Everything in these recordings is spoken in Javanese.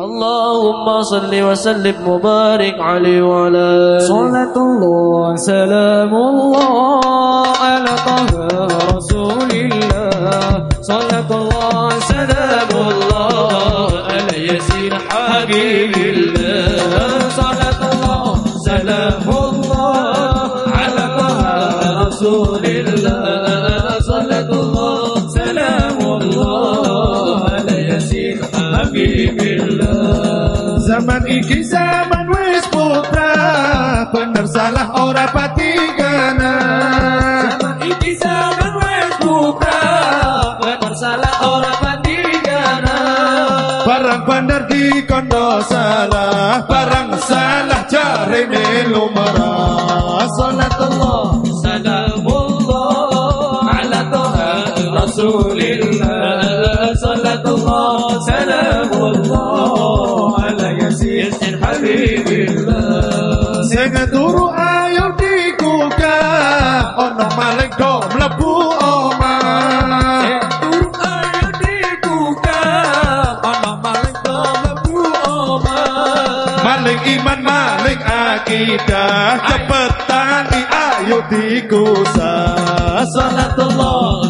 اللهم صل وسلم وبارك عليه وعلى صلاة الله سلام الله على طه رسول الله. صلاة الله سلام الله على يسير حبيب الله. صلاة الله سلام الله على طه رسول الله. صلاة الله سلام الله على يسير حبيب الله. Zaman iki zaman wis putra Bener salah ora pati gana Zaman iki zaman wis buka Bener salah ora pandigana Barang bener di kondo salah Barang salah jarine lumrah Salatullah Salamullah ala toha Rasulillah Ono maling do Ana mlebu omah. Maling iman maling akidah. Cepetan di ayo dikusa Salatullah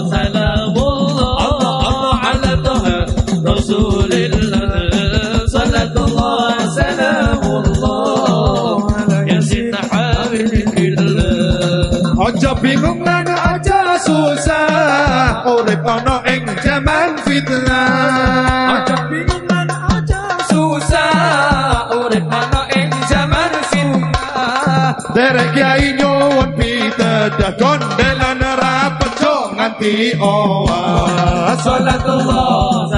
Ojo bingung lan aja susah. Urip ono ing jaman fitnah. Aja bingung lan aja susah. Urip ana ing zaman fitnah. Derek kiai nyuwun pitedah Gondelan rapat jo nganti owas Salatullah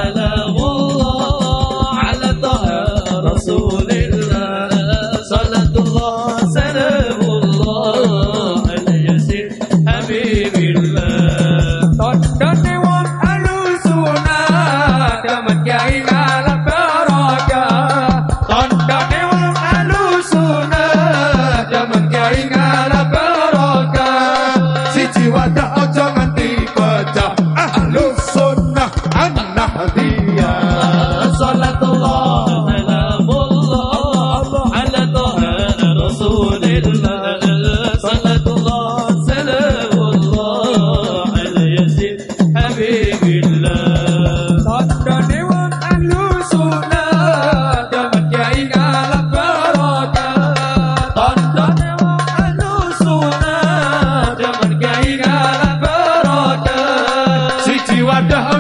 you at the